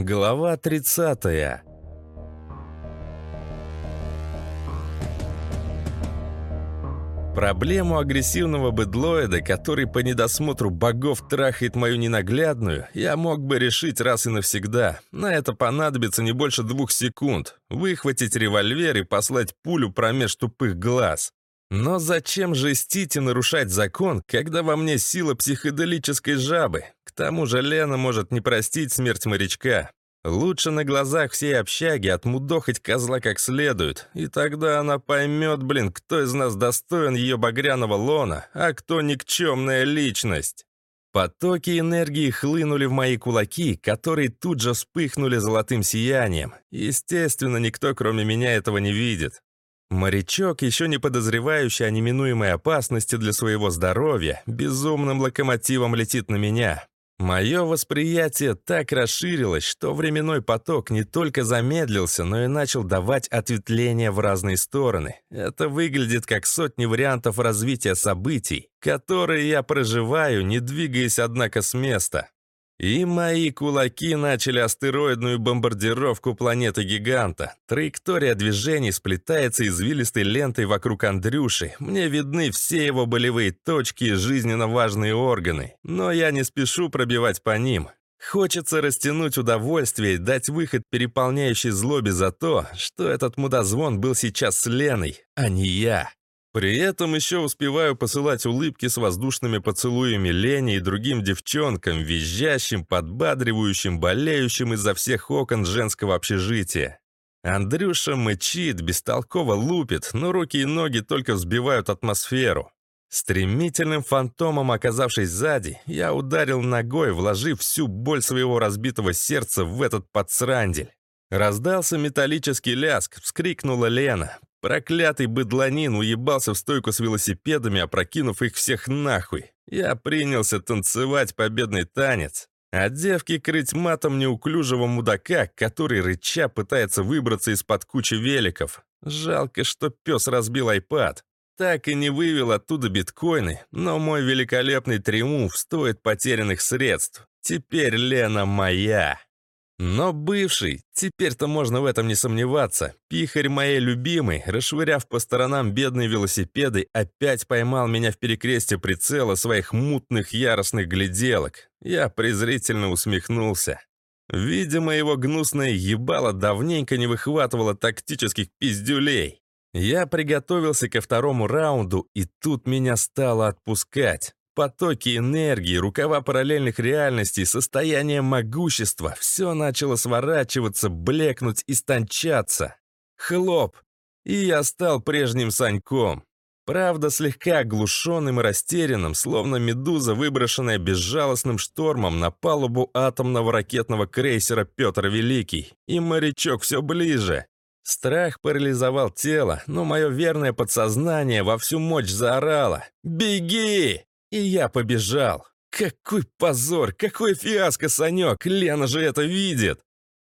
Глава 30 Проблему агрессивного бедлоида, который по недосмотру богов трахает мою ненаглядную, я мог бы решить раз и навсегда. На это понадобится не больше двух секунд. Выхватить револьвер и послать пулю промеж тупых глаз. Но зачем жестить и нарушать закон, когда во мне сила психоделической жабы? Тому же Лена может не простить смерть морячка. Лучше на глазах всей общаги отмудохать козла как следует, и тогда она поймет, блин, кто из нас достоин ее багряного лона, а кто никчемная личность. Потоки энергии хлынули в мои кулаки, которые тут же вспыхнули золотым сиянием. Естественно, никто, кроме меня, этого не видит. Морячок, еще не подозревающий о неминуемой опасности для своего здоровья, безумным локомотивом летит на меня. Мое восприятие так расширилось, что временной поток не только замедлился, но и начал давать ответвления в разные стороны. Это выглядит как сотни вариантов развития событий, которые я проживаю, не двигаясь, однако, с места. И мои кулаки начали астероидную бомбардировку планеты-гиганта. Траектория движений сплетается извилистой лентой вокруг Андрюши. Мне видны все его болевые точки и жизненно важные органы. Но я не спешу пробивать по ним. Хочется растянуть удовольствие и дать выход переполняющей злобе за то, что этот мудозвон был сейчас с Леной, а не я. При этом еще успеваю посылать улыбки с воздушными поцелуями Лене и другим девчонкам, визжащим, подбадривающим, болеющим изо всех окон женского общежития. Андрюша мычит, бестолково лупит, но руки и ноги только взбивают атмосферу. Стремительным фантомом оказавшись сзади, я ударил ногой, вложив всю боль своего разбитого сердца в этот подсрандель. Раздался металлический ляск, вскрикнула Лена. Проклятый быдланин уебался в стойку с велосипедами, опрокинув их всех нахуй. Я принялся танцевать победный танец, а девки крыть матом неуклюжего мудака, который рыча пытается выбраться из-под кучи великов. Жалко, что пес разбил айпад. Так и не вывел оттуда биткоины, но мой великолепный триумф стоит потерянных средств. Теперь Лена моя. Но бывший, теперь-то можно в этом не сомневаться, пихарь моей любимый, расшвыряв по сторонам бедные велосипеды, опять поймал меня в перекресте прицела своих мутных яростных гляделок. Я презрительно усмехнулся. Видимо, его гнусное ебало давненько не выхватывало тактических пиздюлей. Я приготовился ко второму раунду, и тут меня стало отпускать. Потоки энергии, рукава параллельных реальностей, состояние могущества — все начало сворачиваться, блекнуть, истончаться. Хлоп! И я стал прежним Саньком. Правда, слегка оглушенным и растерянным, словно медуза, выброшенная безжалостным штормом на палубу атомного ракетного крейсера «Петр Великий». И морячок все ближе. Страх парализовал тело, но мое верное подсознание во всю мощь заорало «Беги!» И я побежал. Какой позор, какой фиаско, Санек, Лена же это видит.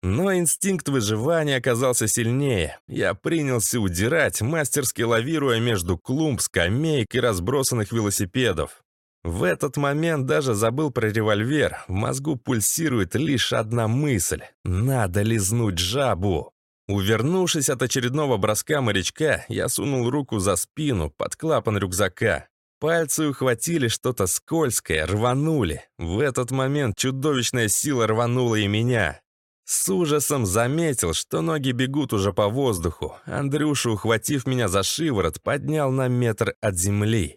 Но инстинкт выживания оказался сильнее. Я принялся удирать, мастерски лавируя между клумб, скамеек и разбросанных велосипедов. В этот момент даже забыл про револьвер. В мозгу пульсирует лишь одна мысль. Надо лизнуть жабу. Увернувшись от очередного броска морячка, я сунул руку за спину, под клапан рюкзака. Пальцы ухватили что-то скользкое, рванули. В этот момент чудовищная сила рванула и меня. С ужасом заметил, что ноги бегут уже по воздуху. Андрюша, ухватив меня за шиворот, поднял на метр от земли.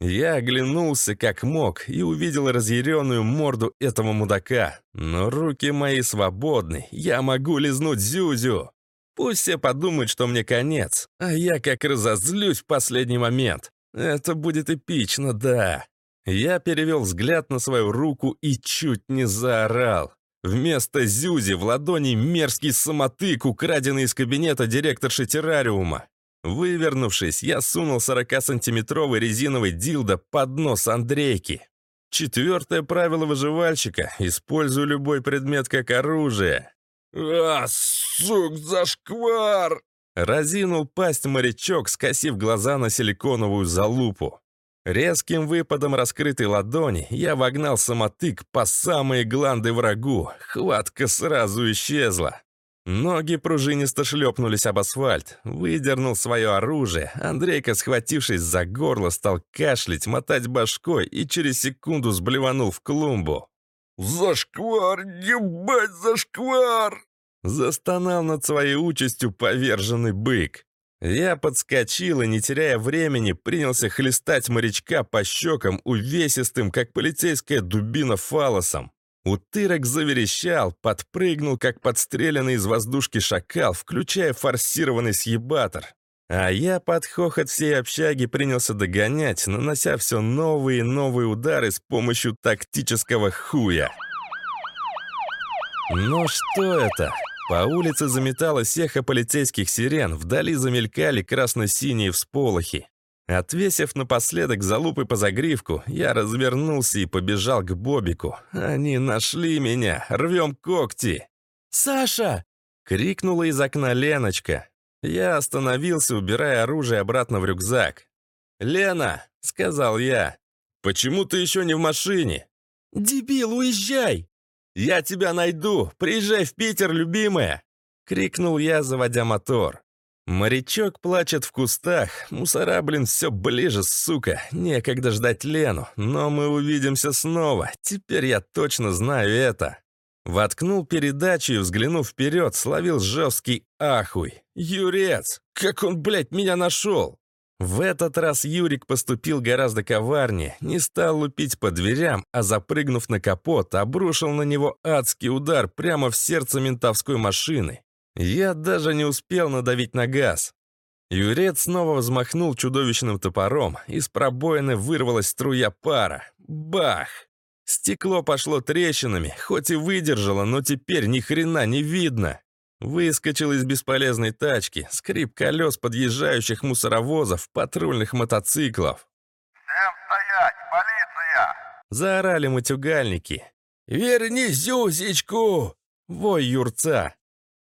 Я оглянулся как мог и увидел разъяренную морду этого мудака. Но руки мои свободны, я могу лизнуть Зюзю. Пусть все подумают, что мне конец, а я как разозлюсь в последний момент. Это будет эпично, да. Я перевел взгляд на свою руку и чуть не заорал. Вместо Зюзи в ладони мерзкий самотык, украденный из кабинета директорши террариума. Вывернувшись, я сунул 40-сантиметровый резиновый дилдо под нос Андрейки. Четвертое правило выживальщика — используй любой предмет как оружие. «А, сук, зашквар!» Разинул пасть морячок, скосив глаза на силиконовую залупу. Резким выпадом раскрытой ладони я вогнал самотык по самые гланды врагу. Хватка сразу исчезла. Ноги пружинисто шлепнулись об асфальт. Выдернул свое оружие. Андрейка, схватившись за горло, стал кашлять, мотать башкой и через секунду сблеванул в клумбу. «Зашквар! Ебать, зашквар!» Застонал над своей участью поверженный бык. Я подскочил и, не теряя времени, принялся хлестать морячка по щекам увесистым, как полицейская дубина фалосом. Утырок заверещал, подпрыгнул, как подстреленный из воздушки шакал, включая форсированный съебатор. А я под хохот всей общаги принялся догонять, нанося все новые и новые удары с помощью тактического хуя. Но что это? По улице заметалось эхо полицейских сирен, вдали замелькали красно-синие всполохи. Отвесив напоследок залупы по загривку, я развернулся и побежал к Бобику. Они нашли меня, рвем когти. «Саша!» — крикнула из окна Леночка. Я остановился, убирая оружие обратно в рюкзак. «Лена!» — сказал я. «Почему ты еще не в машине?» «Дебил, уезжай!» «Я тебя найду! Приезжай в Питер, любимая!» — крикнул я, заводя мотор. Морячок плачет в кустах, мусора, блин, все ближе, сука, некогда ждать Лену, но мы увидимся снова, теперь я точно знаю это. Воткнул передачу и, взглянув вперед, словил жесткий ахуй. «Юрец! Как он, блядь, меня нашел!» В этот раз Юрик поступил гораздо коварнее, не стал лупить по дверям, а запрыгнув на капот, обрушил на него адский удар прямо в сердце ментовской машины. Я даже не успел надавить на газ. Юрец снова взмахнул чудовищным топором, из пробоины вырвалась струя пара. Бах! Стекло пошло трещинами, хоть и выдержало, но теперь ни хрена не видно. Выскочил из бесполезной тачки, скрип колес подъезжающих мусоровозов, патрульных мотоциклов. «Всем стоять! Полиция!» Заорали матюгальники. «Верни Зюзечку!» Вой юрца.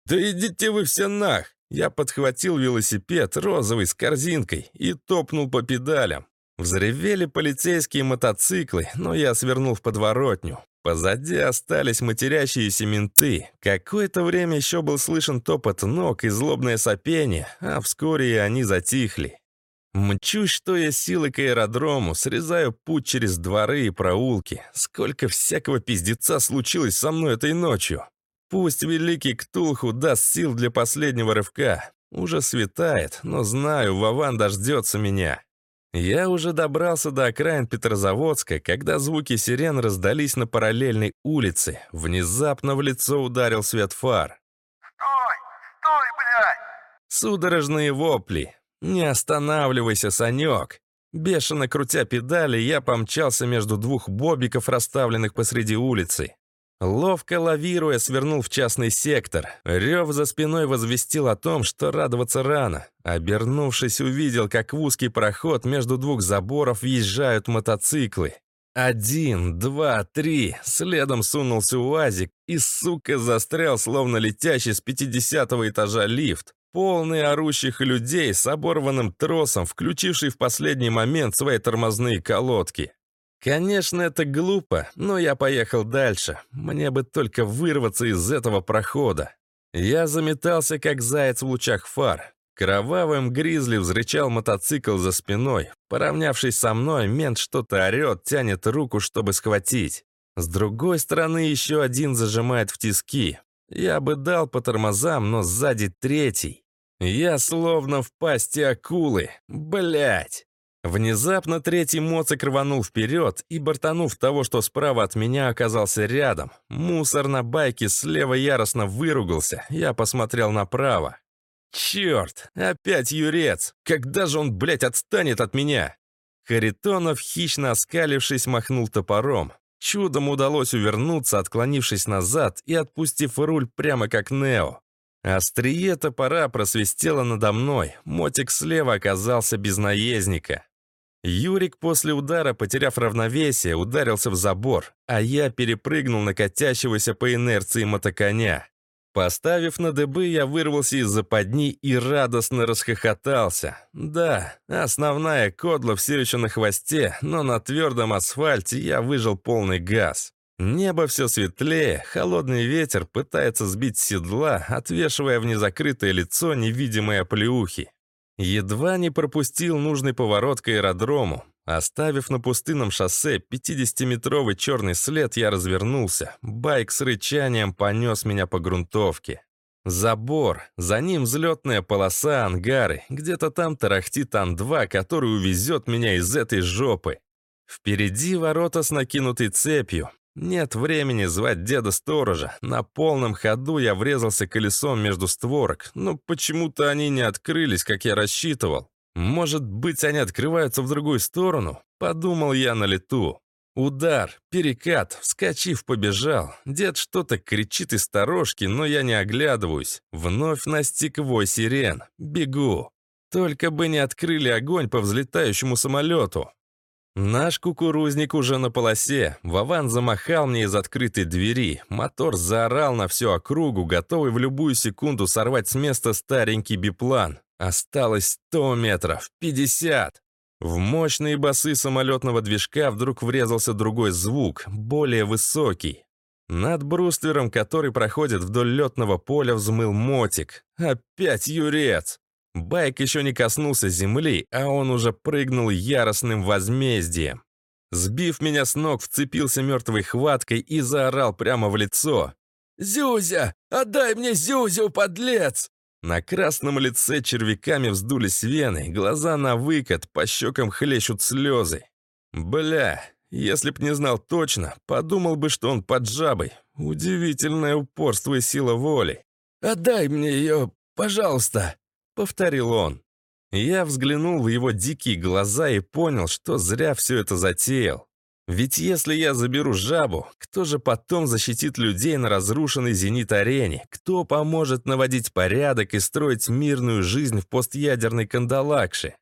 «Да идите вы все нах!» Я подхватил велосипед, розовый, с корзинкой, и топнул по педалям. Взревели полицейские мотоциклы, но я свернул в подворотню. Позади остались матерящиеся менты. Какое-то время еще был слышен топот ног и злобное сопение, а вскоре они затихли. Мчусь, что я силы к аэродрому, срезаю путь через дворы и проулки. Сколько всякого пиздеца случилось со мной этой ночью. Пусть великий Ктулху даст сил для последнего рывка. Уже светает, но знаю, Вован дождется меня. Я уже добрался до окраин Петрозаводска, когда звуки сирен раздались на параллельной улице. Внезапно в лицо ударил свет фар. «Стой! Стой, блядь!» Судорожные вопли. «Не останавливайся, Санек!» Бешено крутя педали, я помчался между двух бобиков, расставленных посреди улицы. Ловко лавируя, свернул в частный сектор. Рев за спиной возвестил о том, что радоваться рано. Обернувшись, увидел, как в узкий проход между двух заборов въезжают мотоциклы. Один, два, три. Следом сунулся УАЗик и, сука, застрял, словно летящий с пятидесятого этажа лифт. Полный орущих людей с оборванным тросом, включивший в последний момент свои тормозные колодки. Конечно, это глупо, но я поехал дальше. Мне бы только вырваться из этого прохода. Я заметался, как заяц в лучах фар. Кровавым гризли взрычал мотоцикл за спиной. Поравнявшись со мной, мент что-то орет, тянет руку, чтобы схватить. С другой стороны, еще один зажимает в тиски. Я бы дал по тормозам, но сзади третий. Я словно в пасти акулы. Блять. Внезапно третий моцик рванул вперед и, бортанув того, что справа от меня, оказался рядом. Мусор на байке слева яростно выругался. Я посмотрел направо. Черт, опять Юрец! Когда же он, блядь, отстанет от меня? Харитонов, хищно оскалившись, махнул топором. Чудом удалось увернуться, отклонившись назад и отпустив руль прямо как Нео. Острие топора просвистело надо мной, мотик слева оказался без наездника. Юрик после удара, потеряв равновесие, ударился в забор, а я перепрыгнул на катящегося по инерции мотоконя. Поставив на дыбы, я вырвался из западни и радостно расхохотался. Да, основная кодла все еще на хвосте, но на твердом асфальте я выжил полный газ. Небо все светлее, холодный ветер пытается сбить седла, отвешивая в незакрытое лицо невидимые оплеухи. Едва не пропустил нужный поворот к аэродрому. Оставив на пустынном шоссе 50-метровый черный след, я развернулся. Байк с рычанием понес меня по грунтовке. Забор, за ним взлетная полоса, ангары, где-то там тарахтит Ан-2, который увезет меня из этой жопы. Впереди ворота с накинутой цепью. Нет времени звать деда-сторожа. На полном ходу я врезался колесом между створок, но почему-то они не открылись, как я рассчитывал. Может быть, они открываются в другую сторону? Подумал я на лету. Удар, перекат, вскочив, побежал. Дед что-то кричит из сторожки, но я не оглядываюсь. Вновь настиг вой сирен. Бегу. Только бы не открыли огонь по взлетающему самолету. Наш кукурузник уже на полосе. Вован замахал мне из открытой двери. Мотор заорал на всю округу, готовый в любую секунду сорвать с места старенький биплан. Осталось 100 метров, 50. В мощные басы самолетного движка вдруг врезался другой звук, более высокий. Над бруствером, который проходит вдоль летного поля, взмыл мотик. Опять юрец! Байк еще не коснулся земли, а он уже прыгнул яростным возмездием. Сбив меня с ног, вцепился мертвой хваткой и заорал прямо в лицо. «Зюзя! Отдай мне Зюзю, подлец!» На красном лице червяками вздулись вены, глаза на выкат, по щекам хлещут слезы. Бля, если б не знал точно, подумал бы, что он под жабой. Удивительное упорство и сила воли. «Отдай мне ее, пожалуйста!» — повторил он. Я взглянул в его дикие глаза и понял, что зря все это затеял. Ведь если я заберу жабу, кто же потом защитит людей на разрушенной «Зенит-арене»? Кто поможет наводить порядок и строить мирную жизнь в постъядерной Кандалакше?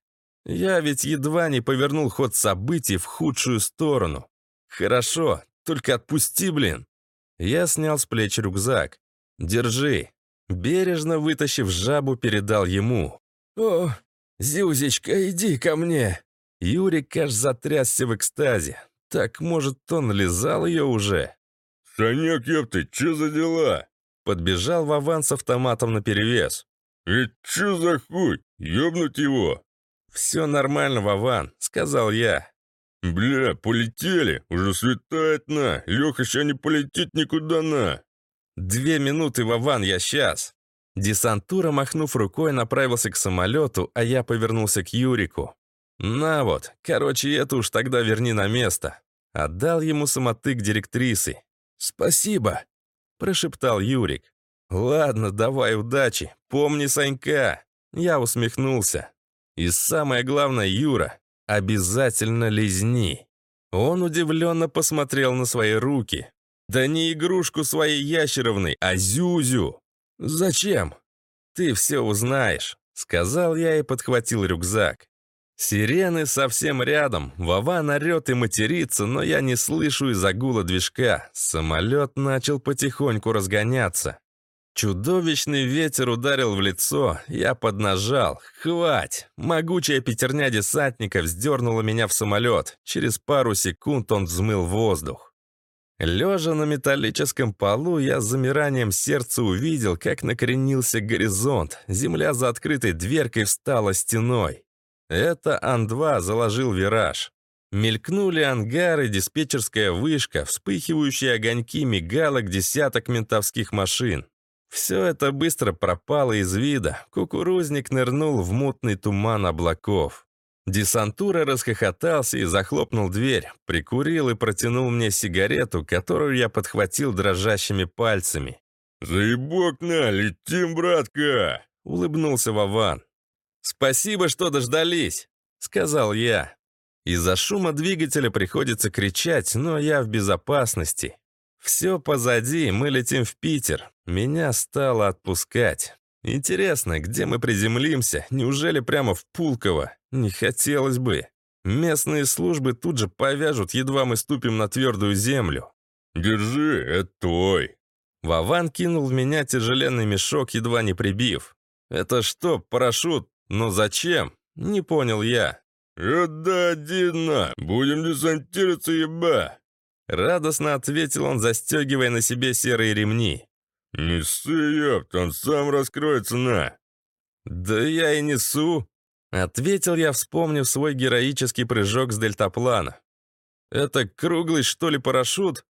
Я ведь едва не повернул ход событий в худшую сторону. Хорошо, только отпусти, блин. Я снял с плеч рюкзак. Держи. Бережно вытащив жабу, передал ему. «О, Зюзечка, иди ко мне!» Юрик аж затрясся в экстазе. Так, может, он лизал ее уже? «Санек, ёпты, чё за дела?» Подбежал Вован с автоматом наперевес. «И чё за хуй? Ёбнуть его?» «Все нормально, Вован», — сказал я. «Бля, полетели, уже светает на, Леха еще не полетит никуда на». «Две минуты, Вован, я сейчас». Десантура, махнув рукой, направился к самолету, а я повернулся к Юрику. «На вот, короче, это уж тогда верни на место». Отдал ему самотык директрисы. «Спасибо», — прошептал Юрик. «Ладно, давай удачи. Помни Санька». Я усмехнулся. «И самое главное, Юра, обязательно лизни». Он удивленно посмотрел на свои руки. «Да не игрушку своей ящеровной, а зюзю!» «Зачем?» «Ты все узнаешь», — сказал я и подхватил рюкзак. Сирены совсем рядом, Вован орет и матерится, но я не слышу из-за гула движка. Самолет начал потихоньку разгоняться. Чудовищный ветер ударил в лицо, я поднажал. Хвать! Могучая пятерня десантника вздернула меня в самолет. Через пару секунд он взмыл воздух. Лежа на металлическом полу, я с замиранием сердца увидел, как накренился горизонт. Земля за открытой дверкой встала стеной. Это Ан-2 заложил вираж. Мелькнули ангары, диспетчерская вышка, вспыхивающие огоньки мигалок десяток ментовских машин. Все это быстро пропало из вида. Кукурузник нырнул в мутный туман облаков. Десантура расхохотался и захлопнул дверь, прикурил и протянул мне сигарету, которую я подхватил дрожащими пальцами. «Заебок на, летим, братка!» — улыбнулся Вован. «Спасибо, что дождались», — сказал я. Из-за шума двигателя приходится кричать, но я в безопасности. Все позади, мы летим в Питер. Меня стало отпускать. Интересно, где мы приземлимся? Неужели прямо в Пулково? Не хотелось бы. Местные службы тут же повяжут, едва мы ступим на твердую землю. «Держи, это твой». Вован кинул в меня тяжеленный мешок, едва не прибив. «Это что, парашют? Но зачем?» Не понял я. «Это один! Будем десантироваться, еба!» Радостно ответил он, застегивая на себе серые ремни. «Неси, ёпт, он сам раскроется, на!» «Да я и несу!» Ответил я, вспомнив свой героический прыжок с дельтаплана. «Это круглый, что ли, парашют?»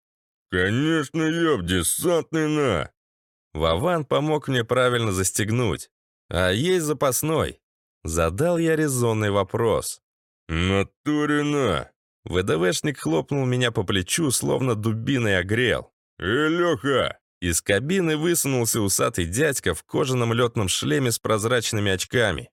«Конечно, ёб, десантный на!» Вован помог мне правильно застегнуть. «А есть запасной?» Задал я резонный вопрос. «Натуре на!» ВДВшник хлопнул меня по плечу, словно дубиной огрел. «Эй, Леха!» Из кабины высунулся усатый дядька в кожаном летном шлеме с прозрачными очками.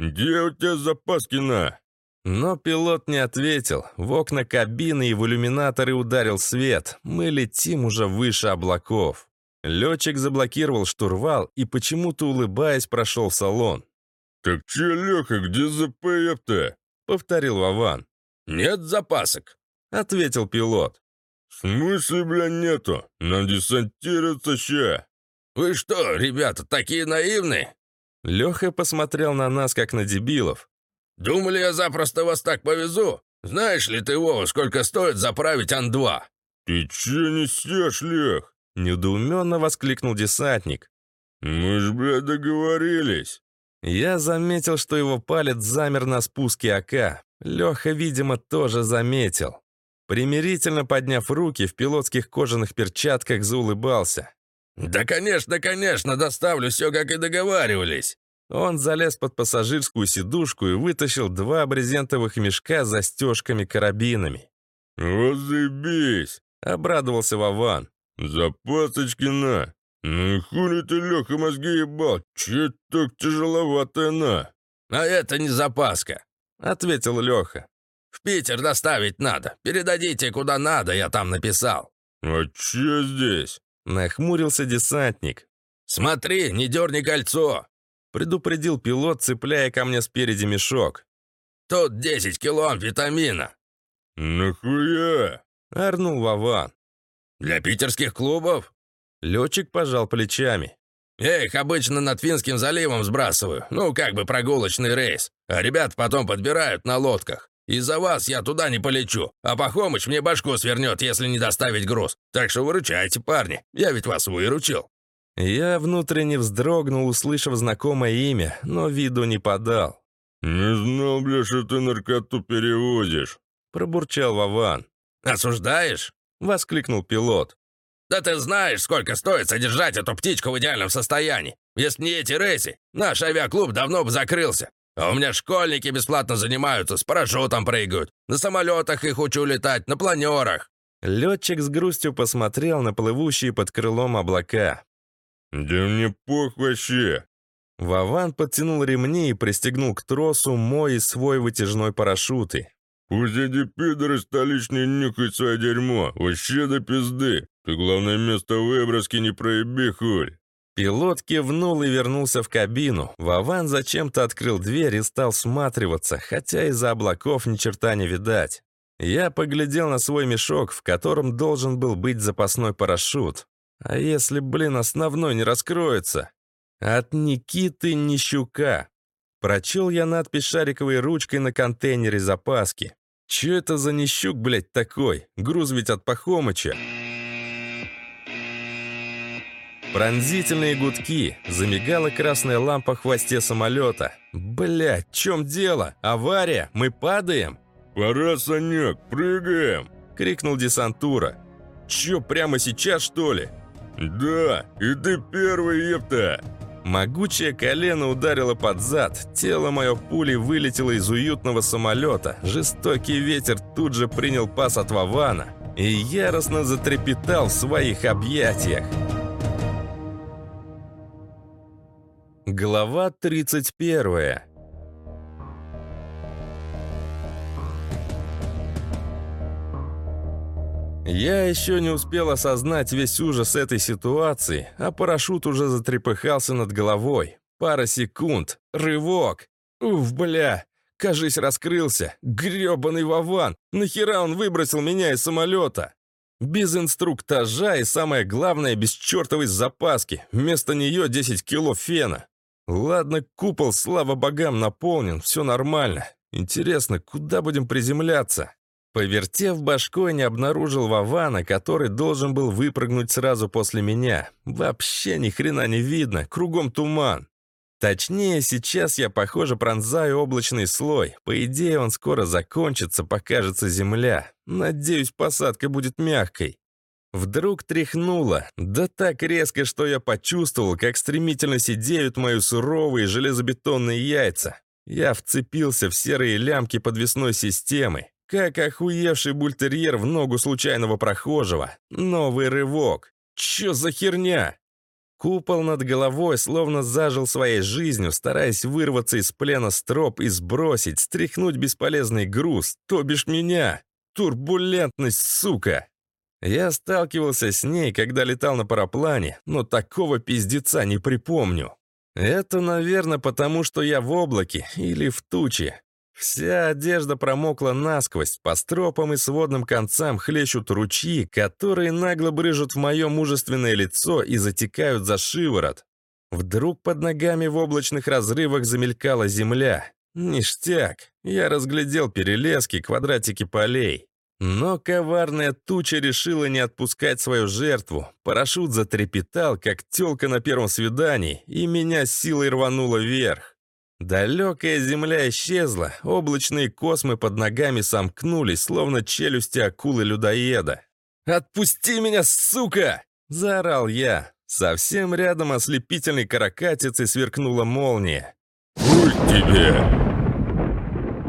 «Где у тебя запаски на?» Но пилот не ответил. В окна кабины и в иллюминаторы ударил свет. Мы летим уже выше облаков. Летчик заблокировал штурвал и, почему-то улыбаясь, прошел в салон. «Так че, Леха, где ЗП-то?» — повторил Вован. «Нет запасок», — ответил пилот. «В смысле, бля, нету? Нам десантироваться ща!» «Вы что, ребята, такие наивные?» Леха посмотрел на нас, как на дебилов. «Думали, я запросто вас так повезу? Знаешь ли ты, Вова, сколько стоит заправить Ан-2?» «Ты че несешь, Лех?» — недоуменно воскликнул десантник. «Мы ж, бля, договорились!» Я заметил, что его палец замер на спуске АК. Леха, видимо, тоже заметил. Примирительно подняв руки, в пилотских кожаных перчатках заулыбался. «Да, конечно, конечно, доставлю все, как и договаривались!» Он залез под пассажирскую сидушку и вытащил два брезентовых мешка с застежками-карабинами. «Вот заебись!» — обрадовался Вован. «Запасочки на! Ну и хули ты, Леха, мозги ебал? Че так тяжеловатая на?» «А это не запаска», — ответил Леха. «В Питер доставить надо. Передадите куда надо, я там написал». «А че здесь?» — нахмурился десантник. «Смотри, не дерни кольцо!» — предупредил пилот, цепляя ко мне спереди мешок. «Тут 10 кило амфетамина». «Нахуя?» — орнул Вован. «Для питерских клубов?» Летчик пожал плечами. «Я их обычно над Финским заливом сбрасываю, ну, как бы прогулочный рейс. А ребят потом подбирают на лодках. Из-за вас я туда не полечу, а Пахомыч мне башку свернет, если не доставить груз. Так что выручайте, парни, я ведь вас выручил». Я внутренне вздрогнул, услышав знакомое имя, но виду не подал. «Не знал, бля, что ты наркоту перевозишь», — пробурчал Вован. «Осуждаешь?» — воскликнул пилот. «Да ты знаешь, сколько стоит содержать эту птичку в идеальном состоянии. Если не эти рейсы, наш авиаклуб давно бы закрылся. А у меня школьники бесплатно занимаются, с парашютом прыгают. На самолетах их учу летать, на планерах». Летчик с грустью посмотрел на плывущие под крылом облака. «Да мне пох вообще!» Вован подтянул ремни и пристегнул к тросу мой и свой вытяжной парашюты. «Пусть эти пидоры столичные нюхают свое дерьмо, вообще до пизды. Ты, главное, место выброски не проеби, хуль!» Пилот кивнул и вернулся в кабину. Вован зачем-то открыл дверь и стал всматриваться, хотя из-за облаков ни черта не видать. Я поглядел на свой мешок, в котором должен был быть запасной парашют. А если, блин, основной не раскроется? От Никиты Нищука. Прочел я надпись шариковой ручкой на контейнере запаски. Че это за Нищук, блядь, такой? Груз ведь от Пахомыча. Пронзительные гудки. Замигала красная лампа в хвосте самолета. Блядь, в чем дело? Авария? Мы падаем? «Пора, Санек, прыгаем!» — крикнул десантура. «Чё, прямо сейчас, что ли?» «Да, и ты первый, епта!» Могучее колено ударило под зад, тело мое пулей вылетело из уютного самолета, жестокий ветер тут же принял пас от Вавана и яростно затрепетал в своих объятиях. Глава 31 Я еще не успел осознать весь ужас этой ситуации, а парашют уже затрепыхался над головой. Пара секунд. Рывок. Уф, бля. Кажись, раскрылся. Гребаный Вован. Нахера он выбросил меня из самолета? Без инструктажа и, самое главное, без чертовой запаски. Вместо нее 10 кило фена. Ладно, купол, слава богам, наполнен, все нормально. Интересно, куда будем приземляться? Повертев башкой, не обнаружил Вавана, который должен был выпрыгнуть сразу после меня. Вообще ни хрена не видно, кругом туман. Точнее, сейчас я, похоже, пронзаю облачный слой. По идее, он скоро закончится, покажется земля. Надеюсь, посадка будет мягкой. Вдруг тряхнуло, да так резко, что я почувствовал, как стремительно сидеют мои суровые железобетонные яйца. Я вцепился в серые лямки подвесной системы, как охуевший бультерьер в ногу случайного прохожего. Новый рывок. Чё за херня? Купол над головой словно зажил своей жизнью, стараясь вырваться из плена строп и сбросить, стряхнуть бесполезный груз, то бишь меня. Турбулентность, сука! Я сталкивался с ней, когда летал на параплане, но такого пиздеца не припомню. Это, наверное, потому что я в облаке или в туче. Вся одежда промокла насквозь, по стропам и сводным концам хлещут ручьи, которые нагло брыжут в мое мужественное лицо и затекают за шиворот. Вдруг под ногами в облачных разрывах замелькала земля. Ништяк. Я разглядел перелески, квадратики полей. Но коварная туча решила не отпускать свою жертву. Парашют затрепетал, как тёлка на первом свидании, и меня силой рвануло вверх. Далекая земля исчезла, облачные космы под ногами сомкнулись, словно челюсти акулы-людоеда. «Отпусти меня, сука!» – заорал я. Совсем рядом ослепительной каракатицей сверкнула молния. «Пусть тебе!»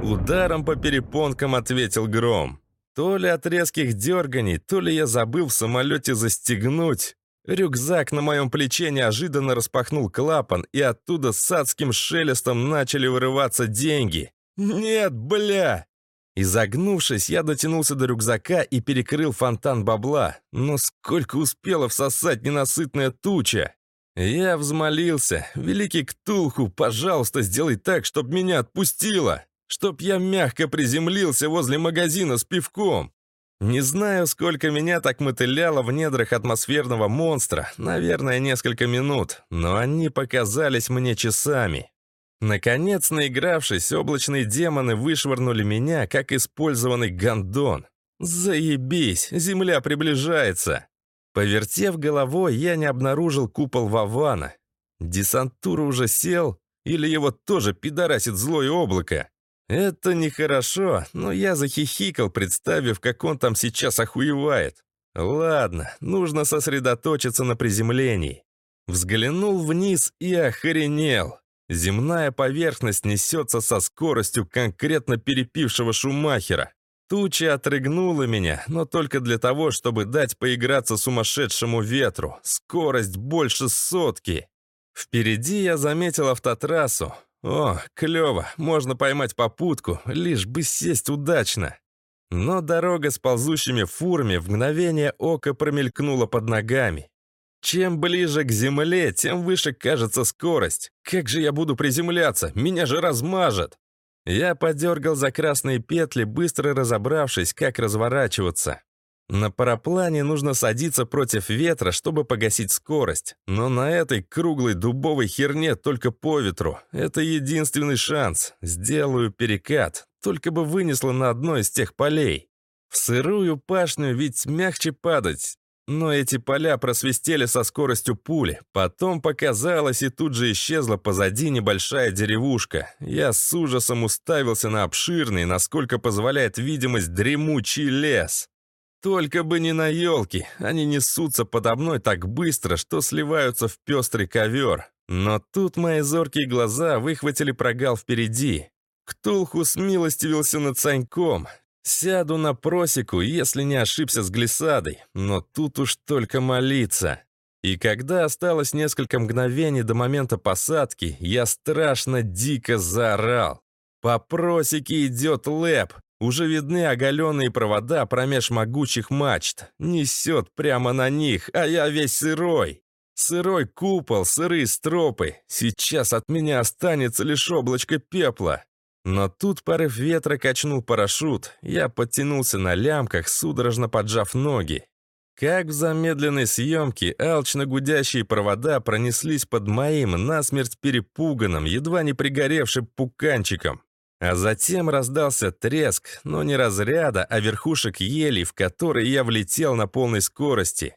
Ударом по перепонкам ответил гром. То ли от резких дерганий, то ли я забыл в самолете застегнуть. Рюкзак на моем плече неожиданно распахнул клапан, и оттуда с адским шелестом начали вырываться деньги. «Нет, бля!» Изогнувшись, я дотянулся до рюкзака и перекрыл фонтан бабла. Но сколько успела всосать ненасытная туча! Я взмолился. «Великий Ктулху, пожалуйста, сделай так, чтоб меня отпустило! Чтоб я мягко приземлился возле магазина с пивком! Не знаю, сколько меня так мотыляло в недрах атмосферного монстра, наверное, несколько минут, но они показались мне часами. Наконец, наигравшись, облачные демоны вышвырнули меня, как использованный гондон. Заебись, земля приближается. Повертев головой, я не обнаружил купол Вавана. Десантура уже сел, или его тоже пидорасит злое облако? Это нехорошо, но я захихикал, представив, как он там сейчас охуевает. Ладно, нужно сосредоточиться на приземлении. Взглянул вниз и охренел. Земная поверхность несется со скоростью конкретно перепившего Шумахера. Туча отрыгнула меня, но только для того, чтобы дать поиграться сумасшедшему ветру. Скорость больше сотки. Впереди я заметил автотрассу. О, клево, можно поймать попутку, лишь бы сесть удачно. Но дорога с ползущими фурами в мгновение ока промелькнула под ногами. Чем ближе к земле, тем выше кажется скорость. Как же я буду приземляться? Меня же размажет. Я подергал за красные петли, быстро разобравшись, как разворачиваться. На параплане нужно садиться против ветра, чтобы погасить скорость. Но на этой круглой дубовой херне только по ветру. Это единственный шанс. Сделаю перекат, только бы вынесло на одно из тех полей. В сырую пашню ведь мягче падать. Но эти поля просвистели со скоростью пули. Потом показалось, и тут же исчезла позади небольшая деревушка. Я с ужасом уставился на обширный, насколько позволяет видимость, дремучий лес. Только бы не на елке, они несутся подо мной так быстро, что сливаются в пестрый ковер. Но тут мои зоркие глаза выхватили прогал впереди. Ктулху смилостивился над Саньком. Сяду на просеку, если не ошибся с глиссадой, но тут уж только молиться. И когда осталось несколько мгновений до момента посадки, я страшно дико заорал. По просеке идет лэп, уже видны оголенные провода промеж могучих мачт. Несет прямо на них, а я весь сырой. Сырой купол, сырые стропы. Сейчас от меня останется лишь облачко пепла. Но тут порыв ветра качнул парашют. Я подтянулся на лямках, судорожно поджав ноги. Как в замедленной съемке алчно гудящие провода пронеслись под моим насмерть перепуганным, едва не пригоревшим пуканчиком. А затем раздался треск, но не разряда, а верхушек ели, в который я влетел на полной скорости.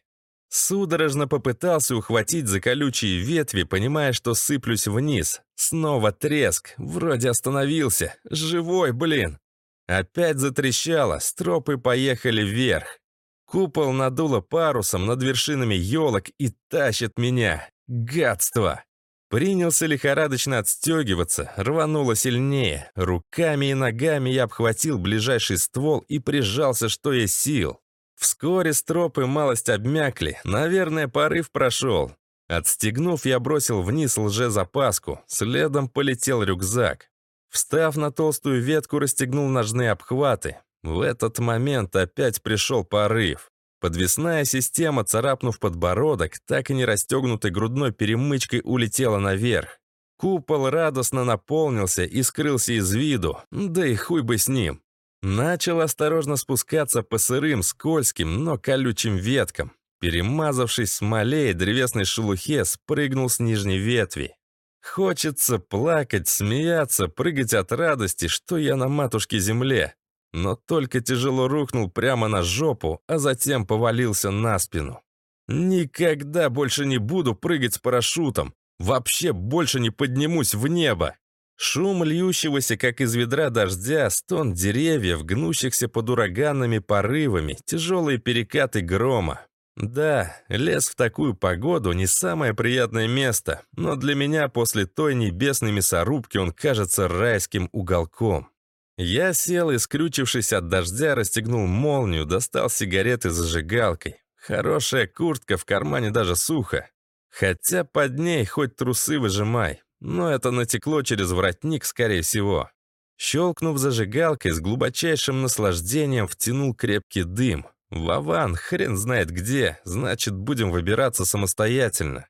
Судорожно попытался ухватить за колючие ветви, понимая, что сыплюсь вниз. Снова треск. Вроде остановился. Живой, блин. Опять затрещало, стропы поехали вверх. Купол надуло парусом над вершинами елок и тащит меня. Гадство! Принялся лихорадочно отстегиваться, рвануло сильнее. Руками и ногами я обхватил ближайший ствол и прижался, что есть сил. Вскоре стропы малость обмякли, наверное, порыв прошел. Отстегнув, я бросил вниз лжезапаску, следом полетел рюкзак. Встав на толстую ветку, расстегнул ножные обхваты. В этот момент опять пришел порыв. Подвесная система, царапнув подбородок, так и не расстегнутой грудной перемычкой улетела наверх. Купол радостно наполнился и скрылся из виду, да и хуй бы с ним. Начал осторожно спускаться по сырым, скользким, но колючим веткам. Перемазавшись смоле и древесной шелухе, спрыгнул с нижней ветви. Хочется плакать, смеяться, прыгать от радости, что я на матушке земле. Но только тяжело рухнул прямо на жопу, а затем повалился на спину. Никогда больше не буду прыгать с парашютом. Вообще больше не поднимусь в небо. Шум льющегося, как из ведра дождя, стон деревьев, гнущихся под ураганными порывами, тяжелые перекаты грома. Да, лес в такую погоду не самое приятное место, но для меня после той небесной мясорубки он кажется райским уголком. Я сел и, скрючившись от дождя, расстегнул молнию, достал сигареты зажигалкой. Хорошая куртка, в кармане даже сухо. Хотя под ней хоть трусы выжимай, но это натекло через воротник, скорее всего. Щелкнув зажигалкой, с глубочайшим наслаждением втянул крепкий дым. Вован, хрен знает где, значит, будем выбираться самостоятельно.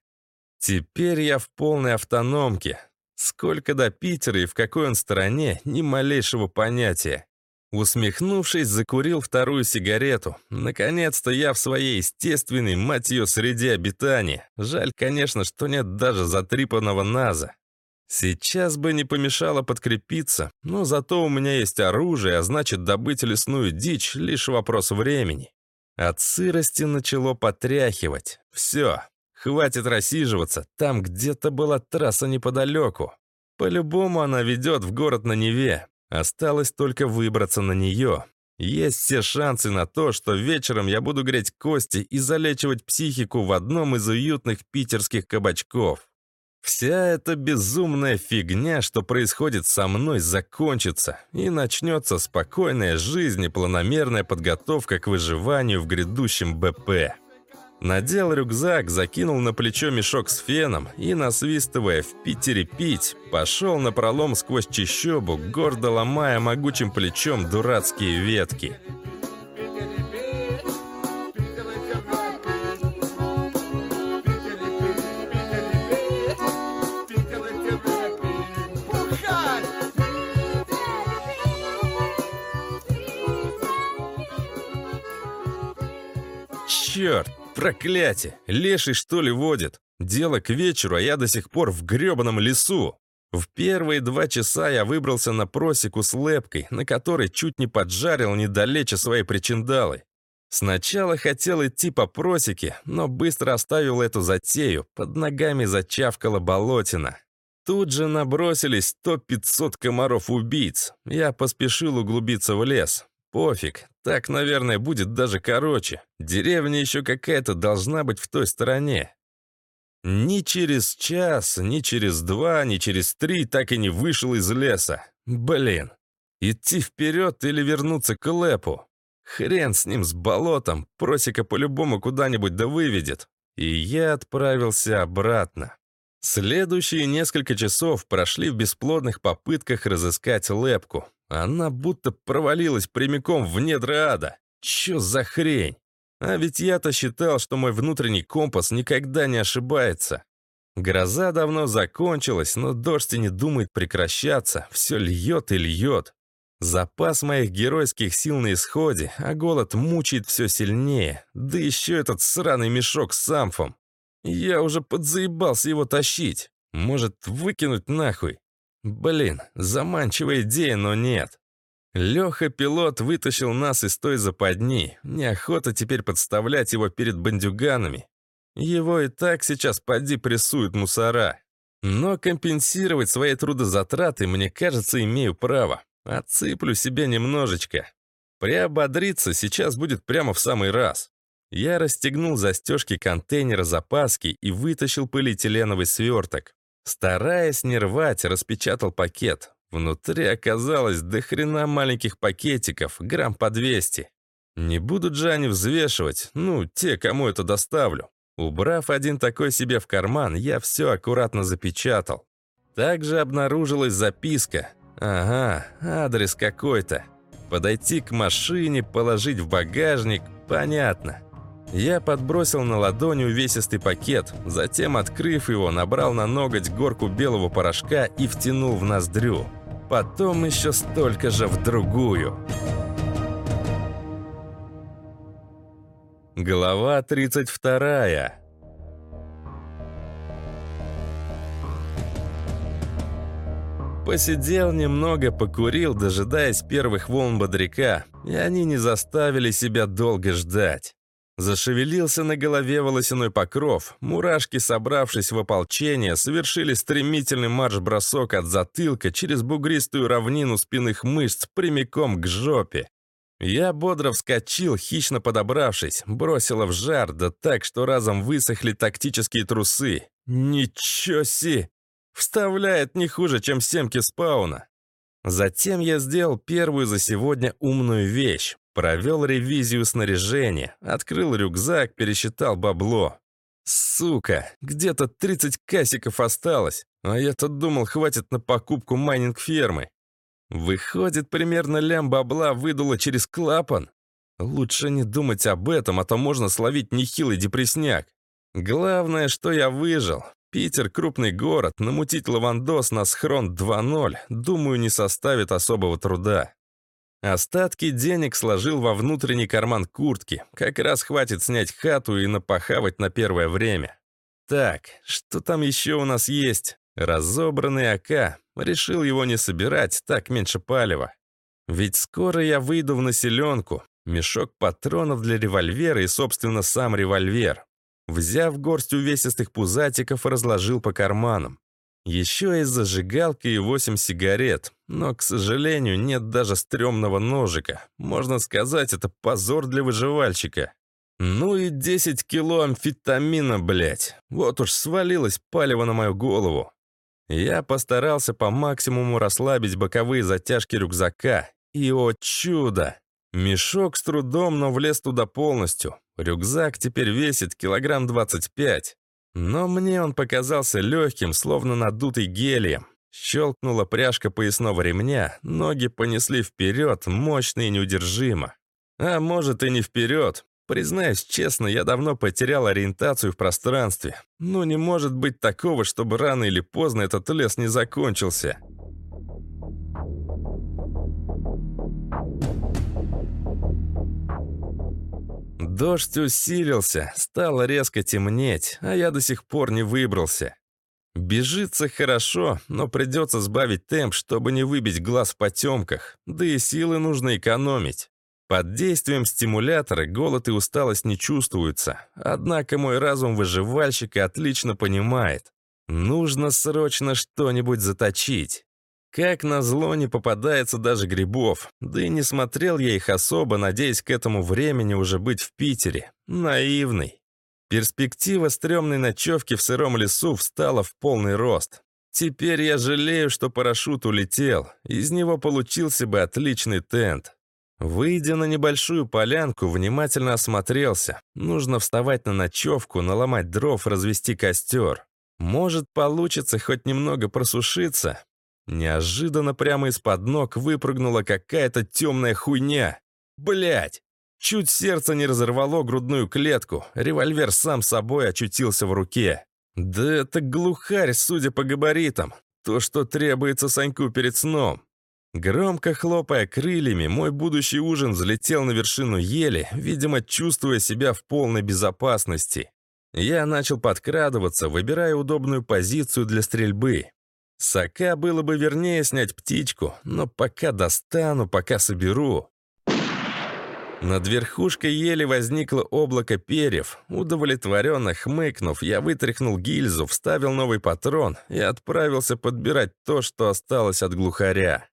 Теперь я в полной автономке. Сколько до Питера и в какой он стороне, ни малейшего понятия. Усмехнувшись, закурил вторую сигарету. Наконец-то я в своей естественной, мать ее, среде обитания. Жаль, конечно, что нет даже затрипанного наза. Сейчас бы не помешало подкрепиться, но зато у меня есть оружие, а значит, добыть лесную дичь — лишь вопрос времени. От сырости начало потряхивать. Все, хватит рассиживаться, там где-то была трасса неподалеку. По-любому она ведет в город на Неве. Осталось только выбраться на нее. Есть все шансы на то, что вечером я буду греть кости и залечивать психику в одном из уютных питерских кабачков. Вся эта безумная фигня, что происходит со мной, закончится, и начнется спокойная жизнь и планомерная подготовка к выживанию в грядущем БП. Надел рюкзак, закинул на плечо мешок с феном и, насвистывая «В Питере пить», пошел на пролом сквозь чащобу, гордо ломая могучим плечом дурацкие ветки. Черт, проклятие! Леший, что ли, водит? Дело к вечеру, а я до сих пор в гребаном лесу. В первые два часа я выбрался на просеку с лепкой, на которой чуть не поджарил недалече своей причиндалы. Сначала хотел идти по просеке, но быстро оставил эту затею, под ногами зачавкала болотина. Тут же набросились сто пятьсот комаров-убийц. Я поспешил углубиться в лес. Пофиг, так, наверное, будет даже короче. Деревня еще какая-то должна быть в той стороне. Ни через час, ни через два, ни через три так и не вышел из леса. Блин, идти вперед или вернуться к Лэпу? Хрен с ним, с болотом, просека по-любому куда-нибудь да выведет. И я отправился обратно. Следующие несколько часов прошли в бесплодных попытках разыскать Лэпку. Она будто провалилась прямиком в недра ада. Чё за хрень? А ведь я-то считал, что мой внутренний компас никогда не ошибается. Гроза давно закончилась, но дождь и не думает прекращаться. Все льет и льет. Запас моих геройских сил на исходе, а голод мучает все сильнее. Да еще этот сраный мешок с самфом. Я уже подзаебался его тащить. Может, выкинуть нахуй? Блин, заманчивая идея, но нет. Леха-пилот вытащил нас из той западни. Неохота теперь подставлять его перед бандюганами. Его и так сейчас поди прессуют мусора. Но компенсировать свои трудозатраты, мне кажется, имею право. Отсыплю себе немножечко. Приободриться сейчас будет прямо в самый раз. Я расстегнул застежки контейнера запаски и вытащил полиэтиленовый сверток. Стараясь не рвать, распечатал пакет. Внутри оказалось до хрена маленьких пакетиков, грамм по 200. Не будут же они взвешивать, ну, те, кому это доставлю. Убрав один такой себе в карман, я все аккуратно запечатал. Также обнаружилась записка. Ага, адрес какой-то. Подойти к машине, положить в багажник, понятно. Я подбросил на ладонь увесистый пакет, затем, открыв его, набрал на ноготь горку белого порошка и втянул в ноздрю. Потом еще столько же в другую. Глава 32 Посидел немного, покурил, дожидаясь первых волн бодряка, и они не заставили себя долго ждать. Зашевелился на голове волосяной покров. Мурашки, собравшись в ополчение, совершили стремительный марш-бросок от затылка через бугристую равнину спинных мышц прямиком к жопе. Я бодро вскочил, хищно подобравшись, бросила в жар, да так, что разом высохли тактические трусы. Ничего си! Вставляет не хуже, чем семки спауна. Затем я сделал первую за сегодня умную вещь. Провел ревизию снаряжения, открыл рюкзак, пересчитал бабло. Сука, где-то 30 касиков осталось, а я-то думал, хватит на покупку майнинг-фермы. Выходит, примерно лям бабла выдуло через клапан. Лучше не думать об этом, а то можно словить нехилый депресняк. Главное, что я выжил. Питер — крупный город, намутить лавандос на схрон 2.0, думаю, не составит особого труда. Остатки денег сложил во внутренний карман куртки. Как раз хватит снять хату и напахавать на первое время. Так, что там еще у нас есть? Разобранный АК. Решил его не собирать, так меньше палева. Ведь скоро я выйду в населенку. Мешок патронов для револьвера и, собственно, сам револьвер. Взяв горсть увесистых пузатиков, разложил по карманам. Еще есть зажигалка и восемь сигарет, но, к сожалению, нет даже стрёмного ножика. Можно сказать, это позор для выживальщика. Ну и 10 кило амфетамина, блядь. Вот уж свалилось палево на мою голову. Я постарался по максимуму расслабить боковые затяжки рюкзака. И, о чудо! Мешок с трудом, но влез туда полностью. Рюкзак теперь весит килограмм 25. Но мне он показался легким, словно надутый гелием. Щелкнула пряжка поясного ремня, ноги понесли вперед, мощно и неудержимо. А может и не вперед. Признаюсь честно, я давно потерял ориентацию в пространстве. Ну не может быть такого, чтобы рано или поздно этот лес не закончился. Дождь усилился, стало резко темнеть, а я до сих пор не выбрался. Бежится хорошо, но придется сбавить темп, чтобы не выбить глаз в потемках, да и силы нужно экономить. Под действием стимулятора голод и усталость не чувствуются, однако мой разум выживальщика отлично понимает. Нужно срочно что-нибудь заточить. Как назло не попадается даже грибов, да и не смотрел я их особо, надеясь к этому времени уже быть в Питере. Наивный. Перспектива стрёмной ночевки в сыром лесу встала в полный рост. Теперь я жалею, что парашют улетел, из него получился бы отличный тент. Выйдя на небольшую полянку, внимательно осмотрелся. Нужно вставать на ночевку, наломать дров, развести костер. Может, получится хоть немного просушиться, Неожиданно прямо из-под ног выпрыгнула какая-то темная хуйня. Блять! Чуть сердце не разорвало грудную клетку, револьвер сам собой очутился в руке. Да это глухарь, судя по габаритам. То, что требуется Саньку перед сном. Громко хлопая крыльями, мой будущий ужин взлетел на вершину ели, видимо, чувствуя себя в полной безопасности. Я начал подкрадываться, выбирая удобную позицию для стрельбы. Сока было бы вернее снять птичку, но пока достану, пока соберу. Над верхушкой ели возникло облако перьев. Удовлетворенно хмыкнув, я вытряхнул гильзу, вставил новый патрон и отправился подбирать то, что осталось от глухаря.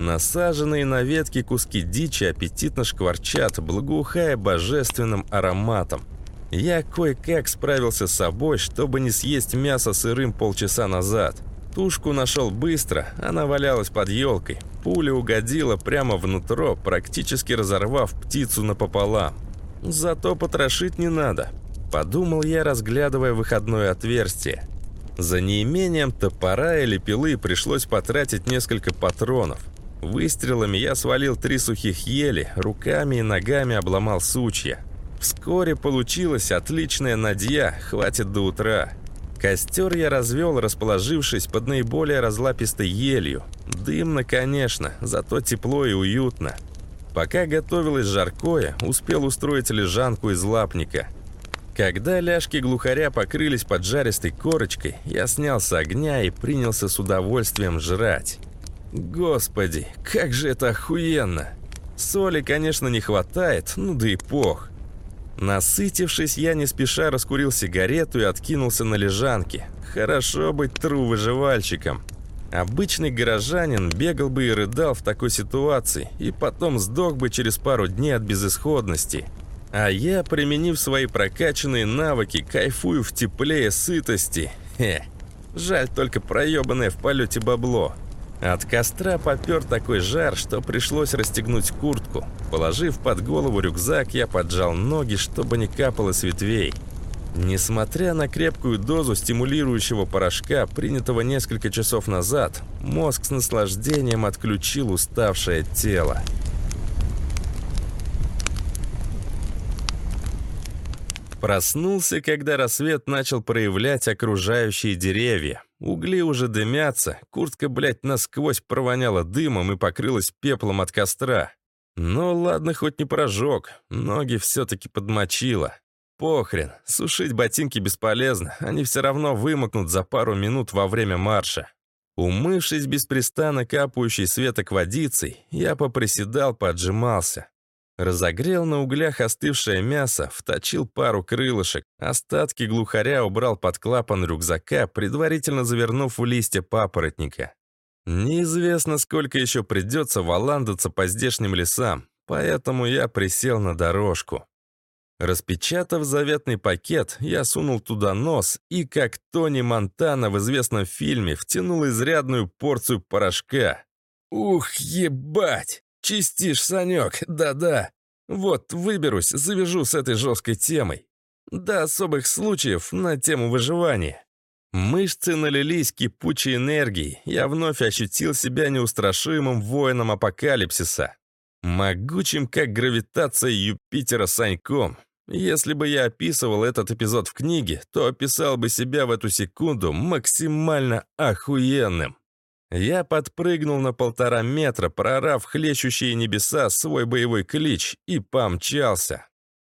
Насаженные на ветки куски дичи аппетитно шкварчат, благоухая божественным ароматом. Я кое-как справился с собой, чтобы не съесть мясо сырым полчаса назад. Тушку нашел быстро, она валялась под елкой. Пуля угодила прямо внутрь, практически разорвав птицу напополам. Зато потрошить не надо, подумал я, разглядывая выходное отверстие. За неимением топора или пилы пришлось потратить несколько патронов. Выстрелами я свалил три сухих ели, руками и ногами обломал сучья. Вскоре получилась отличная надья, хватит до утра. Костер я развел, расположившись под наиболее разлапистой елью. Дымно, конечно, зато тепло и уютно. Пока готовилось жаркое, успел устроить лежанку из лапника. Когда ляжки глухаря покрылись поджаристой корочкой, я снял с огня и принялся с удовольствием жрать. Господи, как же это охуенно! Соли, конечно, не хватает, ну да и пох. Насытившись, я не спеша раскурил сигарету и откинулся на лежанке. Хорошо быть тру-выживальщиком. Обычный горожанин бегал бы и рыдал в такой ситуации, и потом сдох бы через пару дней от безысходности. А я, применив свои прокачанные навыки, кайфую в тепле и сытости. Хе. Жаль только проебанное в полете бабло. От костра попер такой жар, что пришлось расстегнуть куртку. Положив под голову рюкзак, я поджал ноги, чтобы не капало с ветвей. Несмотря на крепкую дозу стимулирующего порошка, принятого несколько часов назад, мозг с наслаждением отключил уставшее тело. Проснулся, когда рассвет начал проявлять окружающие деревья. Угли уже дымятся, куртка, блядь, насквозь провоняла дымом и покрылась пеплом от костра. Ну ладно, хоть не прожег, ноги все-таки подмочило. Похрен, сушить ботинки бесполезно, они все равно вымокнут за пару минут во время марша. Умывшись беспрестанно капающей светок водицей, я поприседал, поджимался. Разогрел на углях остывшее мясо, вточил пару крылышек, остатки глухаря убрал под клапан рюкзака, предварительно завернув в листья папоротника. Неизвестно, сколько еще придется валандаться по здешним лесам, поэтому я присел на дорожку. Распечатав заветный пакет, я сунул туда нос и, как Тони Монтана в известном фильме, втянул изрядную порцию порошка. Ух, ебать! Чистишь, Санек, да-да. Вот, выберусь, завяжу с этой жесткой темой. До особых случаев на тему выживания. Мышцы налились кипучей энергией. Я вновь ощутил себя неустрашимым воином апокалипсиса. Могучим, как гравитация Юпитера Саньком. Если бы я описывал этот эпизод в книге, то описал бы себя в эту секунду максимально охуенным. Я подпрыгнул на полтора метра, прорав хлещущие небеса свой боевой клич и помчался.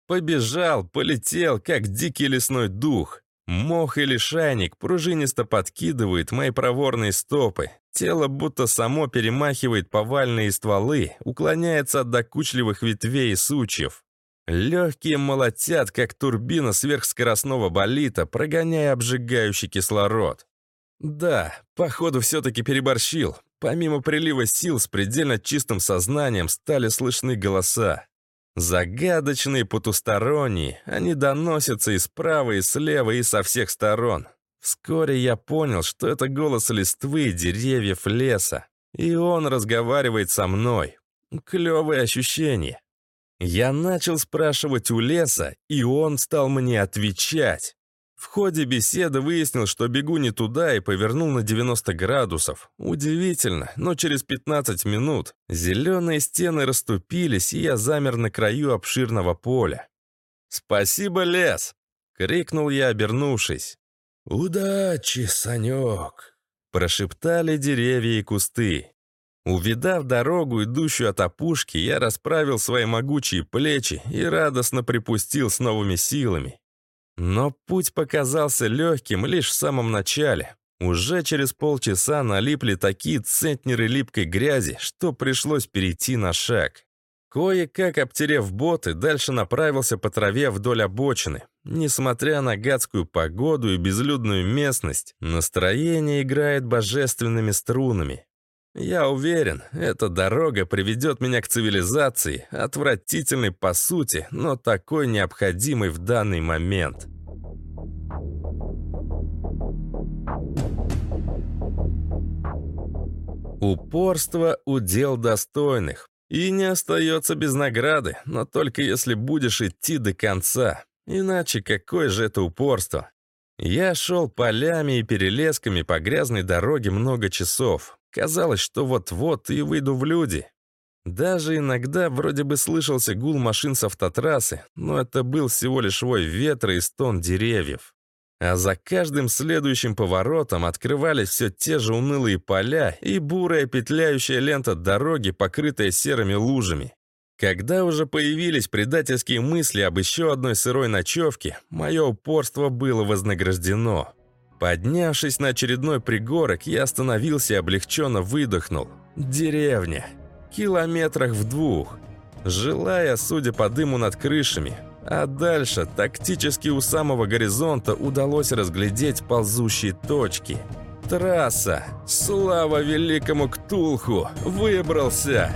Побежал, полетел, как дикий лесной дух. Мох или шайник пружинисто подкидывает мои проворные стопы. Тело будто само перемахивает повальные стволы, уклоняется от докучливых ветвей и сучьев. Легкие молотят, как турбина сверхскоростного болита, прогоняя обжигающий кислород. Да, походу все-таки переборщил. Помимо прилива сил с предельно чистым сознанием стали слышны голоса. Загадочные, потусторонние, они доносятся и справа, и слева, и со всех сторон. Вскоре я понял, что это голос листвы, деревьев, леса. И он разговаривает со мной. Клевое ощущение. Я начал спрашивать у леса, и он стал мне отвечать. В ходе беседы выяснил, что бегу не туда и повернул на 90 градусов. Удивительно, но через 15 минут зеленые стены расступились, и я замер на краю обширного поля. «Спасибо, лес!» — крикнул я, обернувшись. «Удачи, Санек!» Прошептали деревья и кусты. Увидав дорогу, идущую от опушки, я расправил свои могучие плечи и радостно припустил с новыми силами. Но путь показался легким лишь в самом начале. Уже через полчаса налипли такие центнеры липкой грязи, что пришлось перейти на шаг. Кое-как обтерев боты, дальше направился по траве вдоль обочины. Несмотря на гадскую погоду и безлюдную местность, настроение играет божественными струнами. Я уверен, эта дорога приведет меня к цивилизации, отвратительной по сути, но такой необходимой в данный момент. Упорство – удел достойных. И не остается без награды, но только если будешь идти до конца. Иначе какое же это упорство? Я шел полями и перелесками по грязной дороге много часов. Казалось, что вот-вот и выйду в люди. Даже иногда вроде бы слышался гул машин с автотрассы, но это был всего лишь вой ветра и стон деревьев. А за каждым следующим поворотом открывались все те же унылые поля и бурая петляющая лента дороги, покрытая серыми лужами. Когда уже появились предательские мысли об еще одной сырой ночевке, мое упорство было вознаграждено. Поднявшись на очередной пригорок, я остановился и облегченно выдохнул. Деревня. Километрах в двух. Жилая, судя по дыму над крышами, а дальше, тактически у самого горизонта, удалось разглядеть ползущие точки. Трасса! Слава великому Ктулху! Выбрался!